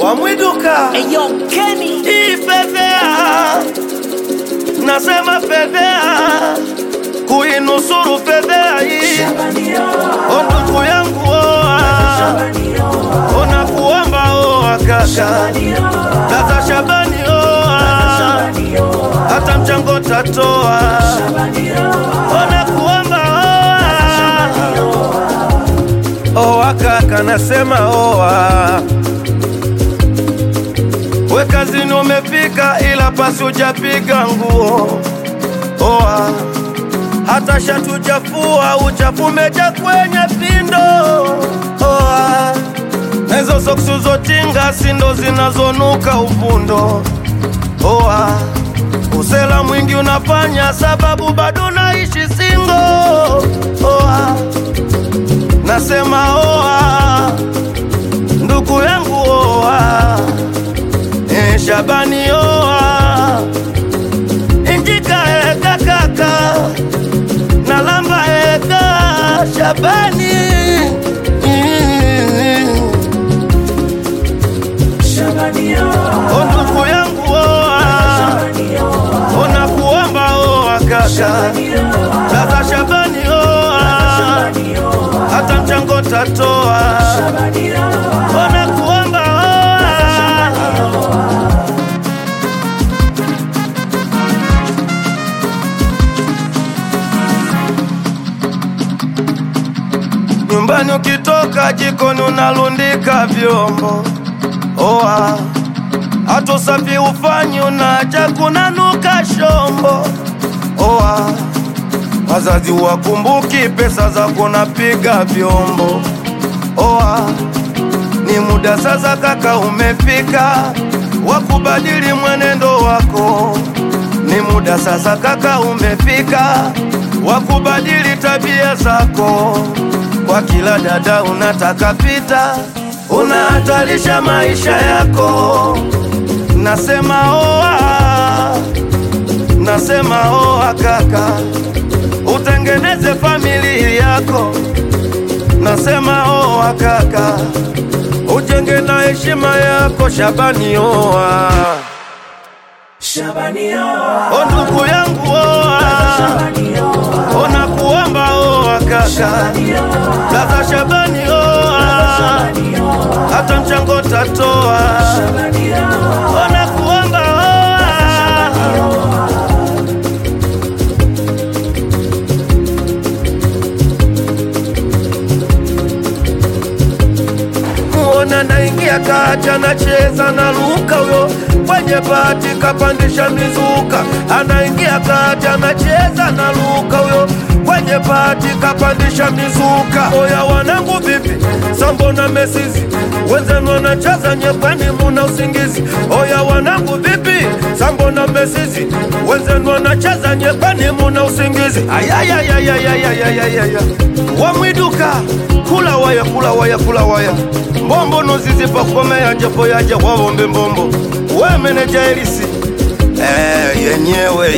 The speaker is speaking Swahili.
wamwiduka ifedhea, nasema fedhea, kuinusuru fedhea hii. O ndugu yangu, oa, kuamba oa kaka, dada Shabani oa, hata mchango tatoa. Oa, kanasema oa we kazini umefika, ila pasi ujapiga nguo. Oa hata shati ujafua, uchafu meja kwenye pindo. Oa nezo soksi sindo zinazonuka uvundo. Oa usela mwingi unafanya, sababu bado naishi singo. Shabani oa injika eka kaka na lamba eka Shabani. Onduku yangu oa. Ona kuomba oa kaka. Kaka Shabani oa. Hata mchango tatoa Nyumbani ukitoka jikoni unalundika vyombo. Oa hata usafi ufanyi, unaacha kunanuka shombo. Oa wazazi wakumbuki pesa za kunapiga vyombo. Oa ni muda sasa kaka, umefika wakubadili mwenendo wako. Ni muda sasa kaka, umefika wakubadili tabia zako. Kwa kila dada unataka pita, unahatarisha maisha yako. Nasema oa, nasema oa kaka, utengeneze familia yako. Nasema oa kaka, ujenge na heshima yako. Shabani oa, Shabani o ndugu yangu oa, oa kaka, dada Shabani oa, hata mchango tatoa, ona kuomba oa. muona naingia kacha nacheza na luka huyo. Kwenye pati kapandisha mizuka. Anaingia kacha anacheza pati kapandisha mizuka. Oya wanangu vipi? Sambo na mesizi wenzenu wanacheza nyepani muna usingizi. Oya wanangu vipi? Sambo na mesizi wenzenu wanacheza nyepani muna usingizi. Ayayayayayayayaya wamwiduka. Kula waya kula waya kula waya. Mbombo nozizipa kukomea japo yaja wawombe mbombo. We meneja elisi. Eh, yenyewe